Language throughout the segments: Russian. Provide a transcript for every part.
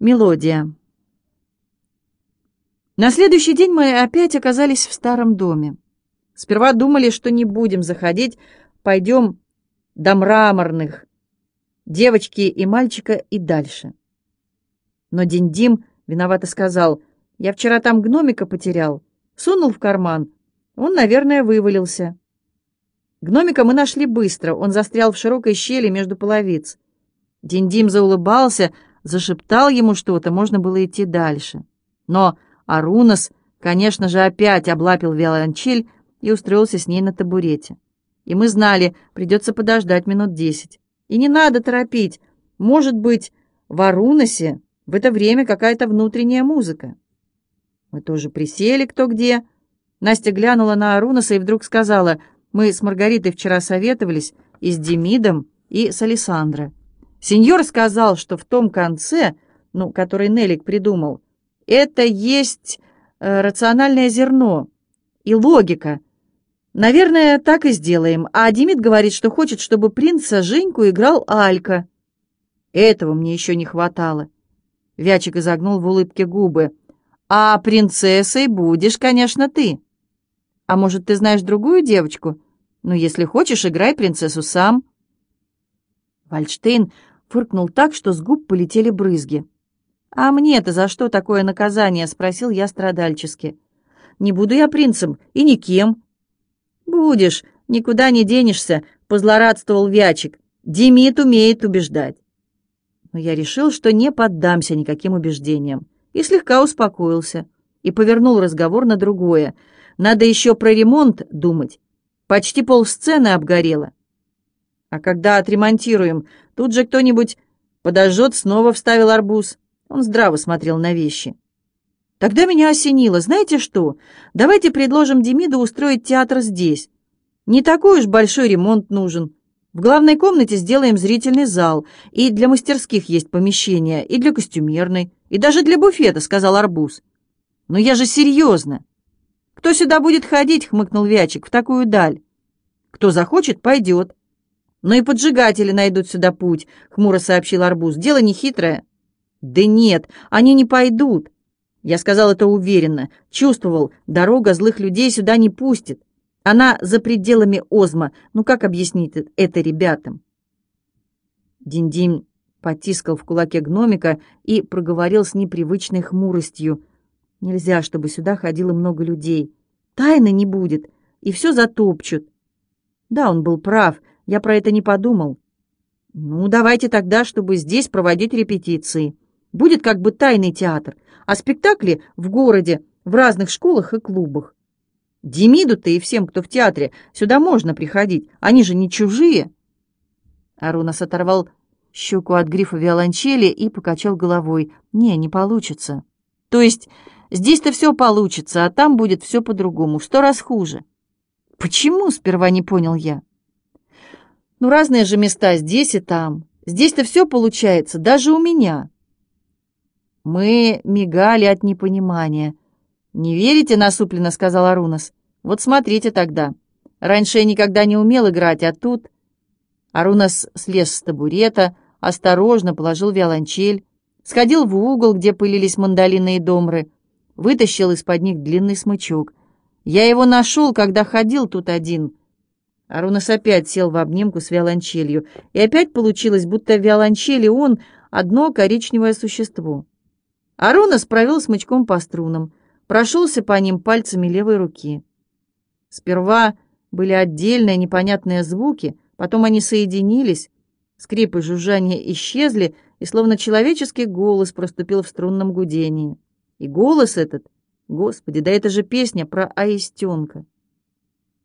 Мелодия. На следующий день мы опять оказались в старом доме. Сперва думали, что не будем заходить, пойдем до мраморных, девочки и мальчика и дальше. Но Дим виновато сказал, я вчера там гномика потерял, сунул в карман, он, наверное, вывалился. Гномика мы нашли быстро, он застрял в широкой щели между половиц. Диндим заулыбался, зашептал ему что-то, можно было идти дальше. Но Арунас, конечно же, опять облапил виолончель и устроился с ней на табурете. И мы знали, придется подождать минут десять. И не надо торопить. Может быть, в Арунасе в это время какая-то внутренняя музыка. Мы тоже присели кто где. Настя глянула на Арунаса и вдруг сказала, «Мы с Маргаритой вчера советовались и с Демидом, и с Александрой. Сеньор сказал, что в том конце, ну, который Нелик придумал, это есть э, рациональное зерно и логика. Наверное, так и сделаем. А Демид говорит, что хочет, чтобы принца Женьку играл Алька. Этого мне еще не хватало. Вячик изогнул в улыбке губы. А принцессой будешь, конечно, ты. А может, ты знаешь другую девочку? Ну, если хочешь, играй принцессу сам. Вальштейн фыркнул так, что с губ полетели брызги. «А мне-то за что такое наказание?» — спросил я страдальчески. «Не буду я принцем и никем». «Будешь, никуда не денешься», — позлорадствовал Вячик. «Демид умеет убеждать». Но я решил, что не поддамся никаким убеждениям, и слегка успокоился, и повернул разговор на другое. Надо еще про ремонт думать. Почти полсцены обгорело. А когда отремонтируем, тут же кто-нибудь подожжет, снова вставил арбуз. Он здраво смотрел на вещи. Тогда меня осенило. Знаете что? Давайте предложим Демиду устроить театр здесь. Не такой уж большой ремонт нужен. В главной комнате сделаем зрительный зал, и для мастерских есть помещение, и для костюмерной, и даже для буфета, сказал Арбуз. Но я же серьезно. Кто сюда будет ходить, хмыкнул Вячик, в такую даль? Кто захочет, пойдет. «Но и поджигатели найдут сюда путь», — хмуро сообщил Арбуз. «Дело не хитрое». «Да нет, они не пойдут». Я сказал это уверенно. Чувствовал, дорога злых людей сюда не пустит. Она за пределами Озма. Ну как объяснить это ребятам? Динь-Динь потискал в кулаке гномика и проговорил с непривычной хмуростью. «Нельзя, чтобы сюда ходило много людей. Тайны не будет, и все затопчут». Да, он был прав, я про это не подумал. Ну, давайте тогда, чтобы здесь проводить репетиции. Будет как бы тайный театр, а спектакли в городе, в разных школах и клубах. Демиду-то и всем, кто в театре, сюда можно приходить, они же не чужие. Арунас оторвал щеку от грифа виолончели и покачал головой. «Не, не получится. То есть здесь-то все получится, а там будет все по-другому, сто раз хуже». «Почему?» — сперва не понял я. Ну, разные же места здесь и там. Здесь-то все получается, даже у меня. Мы мигали от непонимания. «Не верите?» — насупленно сказал Арунас. «Вот смотрите тогда. Раньше я никогда не умел играть, а тут...» Арунас слез с табурета, осторожно положил виолончель, сходил в угол, где пылились мандолины и домры, вытащил из-под них длинный смычок. Я его нашел, когда ходил тут один. Арунас опять сел в обнимку с виолончелью, и опять получилось, будто в виолончели он — одно коричневое существо. Арунас провел смычком по струнам, прошелся по ним пальцами левой руки. Сперва были отдельные непонятные звуки, потом они соединились, скрип и жужжание исчезли, и словно человеческий голос проступил в струнном гудении. И голос этот, господи, да это же песня про аистенка.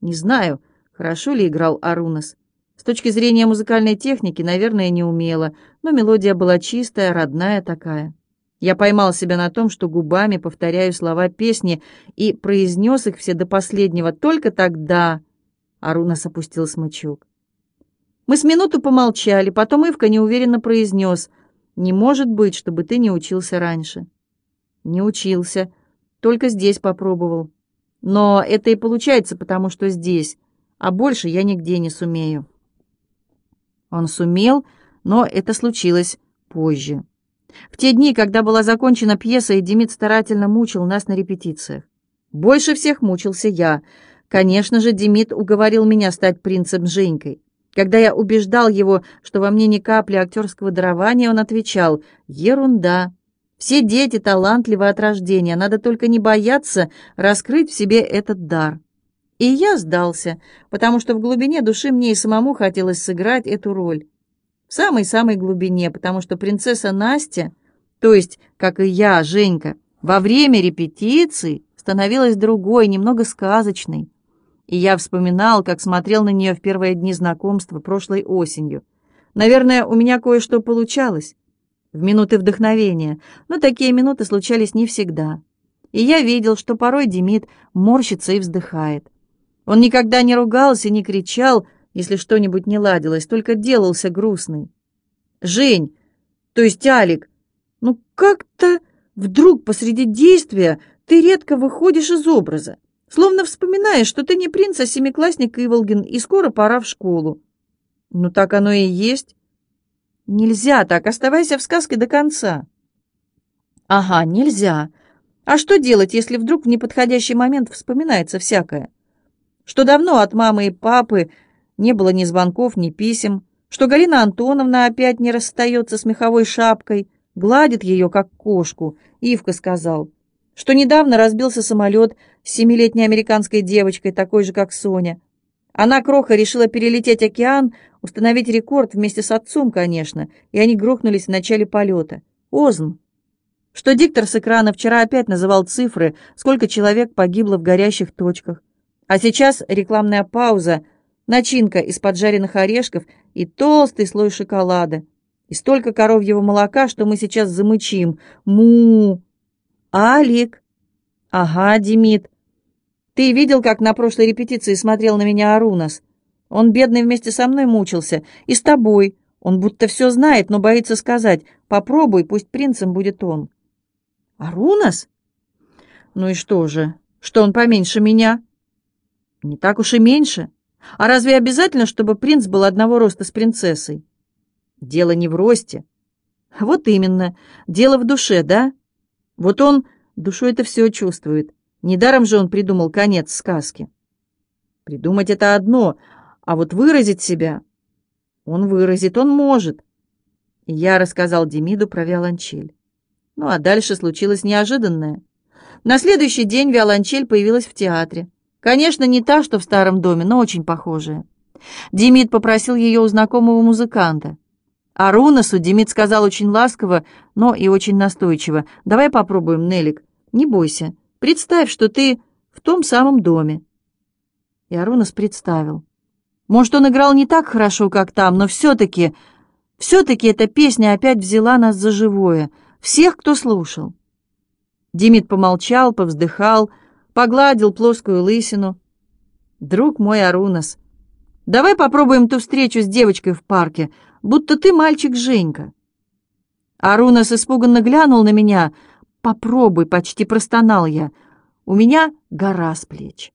Не знаю, — Хорошо ли играл Арунас? С точки зрения музыкальной техники, наверное, не умело, но мелодия была чистая, родная такая. Я поймал себя на том, что губами повторяю слова песни и произнес их все до последнего. Только тогда Арунас опустил смычок. Мы с минуту помолчали, потом Ивка неуверенно произнес. «Не может быть, чтобы ты не учился раньше». «Не учился, только здесь попробовал. Но это и получается, потому что здесь а больше я нигде не сумею». Он сумел, но это случилось позже. В те дни, когда была закончена пьеса, и Демид старательно мучил нас на репетициях. Больше всех мучился я. Конечно же, Демид уговорил меня стать принцем Женькой. Когда я убеждал его, что во мне ни капли актерского дарования, он отвечал «Ерунда». Все дети талантливы от рождения, надо только не бояться раскрыть в себе этот дар. И я сдался, потому что в глубине души мне и самому хотелось сыграть эту роль. В самой-самой глубине, потому что принцесса Настя, то есть, как и я, Женька, во время репетиций становилась другой, немного сказочной. И я вспоминал, как смотрел на нее в первые дни знакомства прошлой осенью. Наверное, у меня кое-что получалось в минуты вдохновения, но такие минуты случались не всегда. И я видел, что порой Демид морщится и вздыхает. Он никогда не ругался, не кричал, если что-нибудь не ладилось, только делался грустный. «Жень, то есть Алик, ну как-то вдруг посреди действия ты редко выходишь из образа, словно вспоминаешь, что ты не принц, а семиклассник Иволгин, и скоро пора в школу». «Ну так оно и есть. Нельзя так, оставайся в сказке до конца. Ага, нельзя. А что делать, если вдруг в неподходящий момент вспоминается всякое? Что давно от мамы и папы не было ни звонков, ни писем, что Галина Антоновна опять не расстается с меховой шапкой, гладит ее, как кошку, Ивка сказал, что недавно разбился самолет с семилетней американской девочкой, такой же, как Соня. Она, Кроха, решила перелететь океан, Установить рекорд вместе с отцом, конечно, и они грохнулись в начале полета. Озм. Что диктор с экрана вчера опять называл цифры, сколько человек погибло в горящих точках. А сейчас рекламная пауза, начинка из поджаренных орешков и толстый слой шоколада. И столько коровьего молока, что мы сейчас замычим. Му! Алик! Ага, Демид. Ты видел, как на прошлой репетиции смотрел на меня Арунас? Он, бедный, вместе со мной мучился. И с тобой. Он будто все знает, но боится сказать. Попробуй, пусть принцем будет он. Арунас? Ну и что же? Что он поменьше меня? Не так уж и меньше. А разве обязательно, чтобы принц был одного роста с принцессой? Дело не в росте. Вот именно. Дело в душе, да? Вот он душой это все чувствует. Недаром же он придумал конец сказки. Придумать это одно, а вот выразить себя он выразит, он может. И я рассказал Демиду про виолончель. Ну а дальше случилось неожиданное. На следующий день виолончель появилась в театре. Конечно, не та, что в старом доме, но очень похожая. Демид попросил ее у знакомого музыканта. А Рунасу Демид сказал очень ласково, но и очень настойчиво. «Давай попробуем, Нелик. Не бойся. Представь, что ты в том самом доме». И Арунас представил. Может, он играл не так хорошо, как там, но все-таки, все-таки эта песня опять взяла нас за живое, всех, кто слушал. Димит помолчал, повздыхал, погладил плоскую лысину. «Друг мой Арунас, давай попробуем ту встречу с девочкой в парке, будто ты мальчик Женька». Арунас испуганно глянул на меня. «Попробуй», — почти простонал я. «У меня гора с плеч».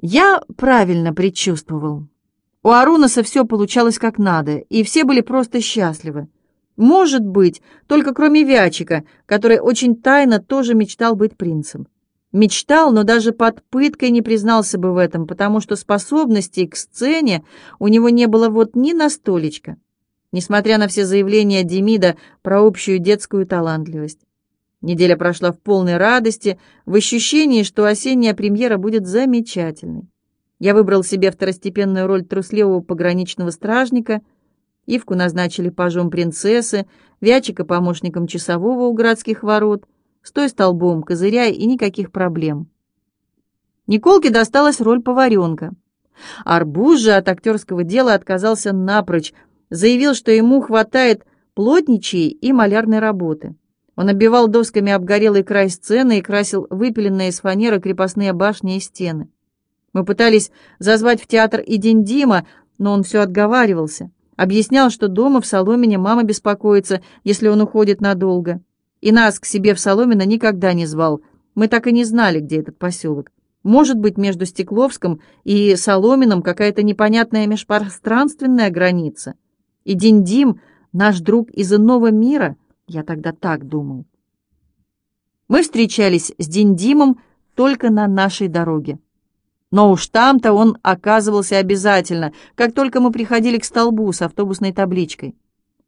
Я правильно предчувствовал. У Арунаса все получалось как надо, и все были просто счастливы. Может быть, только кроме Вячика, который очень тайно тоже мечтал быть принцем. Мечтал, но даже под пыткой не признался бы в этом, потому что способностей к сцене у него не было вот ни на столечко, несмотря на все заявления Демида про общую детскую талантливость. Неделя прошла в полной радости, в ощущении, что осенняя премьера будет замечательной. Я выбрал себе второстепенную роль трусливого пограничного стражника, Ивку назначили пажом принцессы, Вячика помощником часового у городских ворот, стой столбом, козыряй и никаких проблем. Николке досталась роль поваренка. Арбуз же от актерского дела отказался напрочь, заявил, что ему хватает плотничьей и малярной работы. Он оббивал досками обгорелый край сцены и красил выпиленные из фанеры крепостные башни и стены. Мы пытались зазвать в театр и День Дима, но он все отговаривался. Объяснял, что дома в Соломине мама беспокоится, если он уходит надолго. И нас к себе в Соломино никогда не звал. Мы так и не знали, где этот поселок. Может быть, между Стекловском и Соломином какая-то непонятная межпространственная граница. И Диндим — наш друг из иного мира, я тогда так думал. Мы встречались с Диндимом только на нашей дороге. Но уж там-то он оказывался обязательно, как только мы приходили к столбу с автобусной табличкой.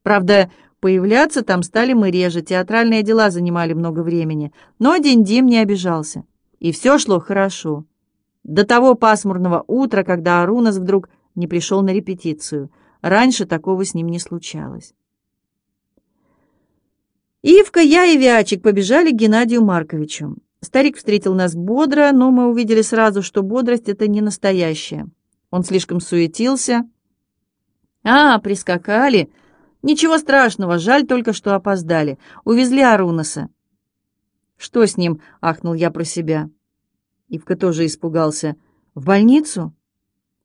Правда, появляться там стали мы реже, театральные дела занимали много времени, но Диндим не обижался. И все шло хорошо. До того пасмурного утра, когда Арунас вдруг не пришел на репетицию. Раньше такого с ним не случалось. Ивка, я и Вячик побежали к Геннадию Марковичу. Старик встретил нас бодро, но мы увидели сразу, что бодрость — это не настоящая. Он слишком суетился. «А, прискакали! Ничего страшного, жаль только, что опоздали. Увезли Арунаса». «Что с ним?» — ахнул я про себя. Ивка тоже испугался. «В больницу?»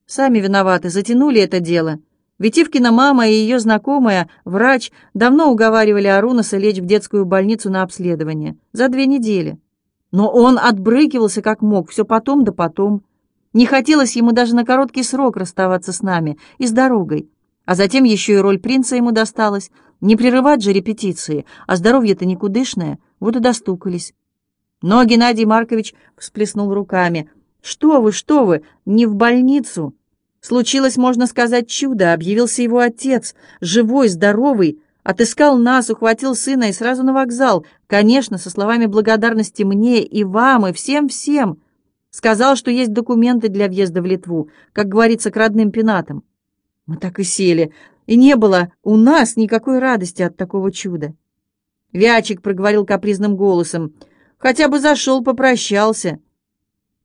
«Сами виноваты, затянули это дело. Ведь Ивкина мама и ее знакомая, врач, давно уговаривали Арунаса лечь в детскую больницу на обследование. За две недели. Но он отбрыкивался как мог, все потом да потом. Не хотелось ему даже на короткий срок расставаться с нами и с дорогой. А затем еще и роль принца ему досталась. Не прерывать же репетиции, а здоровье-то никудышное, вот и достукались. Но Геннадий Маркович всплеснул руками. «Что вы, что вы, не в больницу!» Случилось, можно сказать, чудо. Объявился его отец, живой, здоровый, Отыскал нас, ухватил сына и сразу на вокзал. Конечно, со словами благодарности мне и вам, и всем-всем. Сказал, что есть документы для въезда в Литву, как говорится, к родным пенатам. Мы так и сели, и не было у нас никакой радости от такого чуда. Вячик проговорил капризным голосом. «Хотя бы зашел, попрощался».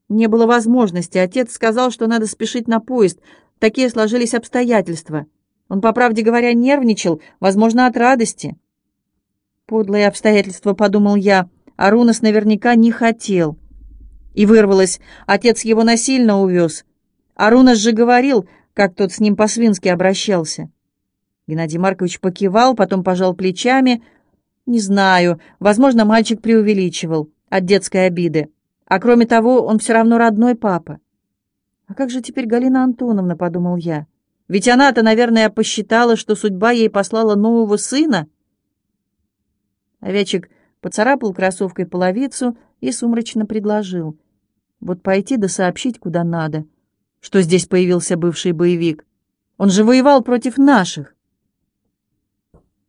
Не было возможности. Отец сказал, что надо спешить на поезд. Такие сложились обстоятельства. Он, по правде говоря, нервничал, возможно, от радости. Подлые обстоятельства, подумал я, Арунас наверняка не хотел. И вырвалось, отец его насильно увез. Арунас же говорил, как тот с ним по-свински обращался. Геннадий Маркович покивал, потом пожал плечами. Не знаю, возможно, мальчик преувеличивал от детской обиды. А кроме того, он все равно родной папа. «А как же теперь Галина Антоновна?» — подумал я. Ведь она-то, наверное, посчитала, что судьба ей послала нового сына. Овечек поцарапал кроссовкой половицу и сумрачно предложил. Вот пойти да сообщить, куда надо, что здесь появился бывший боевик. Он же воевал против наших.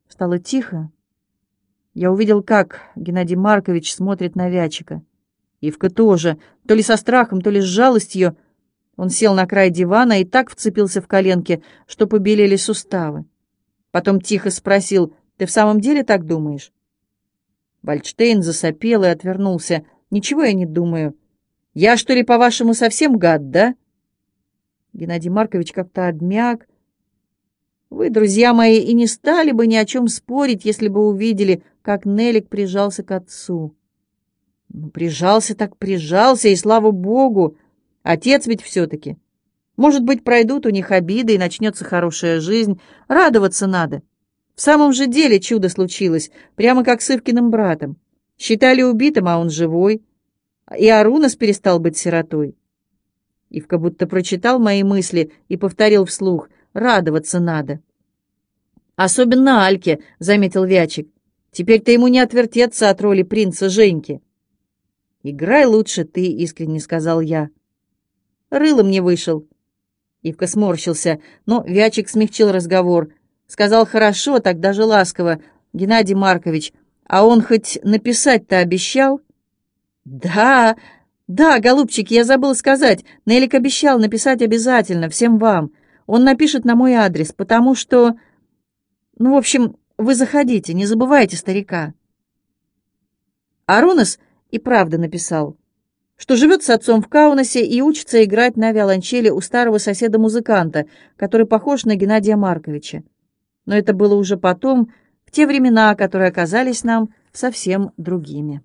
Стало тихо. Я увидел, как Геннадий Маркович смотрит на Вячика. Ивка тоже, то ли со страхом, то ли с жалостью, он сел на край дивана и так вцепился в коленки, что побелели суставы. Потом тихо спросил, «Ты в самом деле так думаешь?» Вальдштейн засопел и отвернулся. «Ничего я не думаю. Я, что ли, по-вашему, совсем гад, да?» Геннадий Маркович как-то обмяк. «Вы, друзья мои, и не стали бы ни о чем спорить, если бы увидели, как Нелик прижался к отцу». «Ну, прижался так прижался, и слава богу!» Отец ведь все-таки. Может быть, пройдут у них обиды, и начнется хорошая жизнь. Радоваться надо. В самом же деле чудо случилось, прямо как с Ивкиным братом. Считали убитым, а он живой. И Арунас перестал быть сиротой. Ивка будто прочитал мои мысли и повторил вслух. «Радоваться надо». «Особенно Альке», — заметил Вячик. «Теперь-то ему не отвертеться от роли принца Женьки». «Играй лучше ты», — искренне сказал я. Рылом не вышел. Ивка сморщился, но Вячик смягчил разговор. Сказал хорошо, так даже ласково. Геннадий Маркович, а он хоть написать-то обещал? Да, да, голубчик, я забыл сказать. Нелик обещал написать обязательно, всем вам. Он напишет на мой адрес, потому что... Ну, в общем, вы заходите, не забывайте старика. Аронос и правда написал что живет с отцом в Каунасе и учится играть на виолончели у старого соседа-музыканта, который похож на Геннадия Марковича. Но это было уже потом, в те времена, которые оказались нам совсем другими.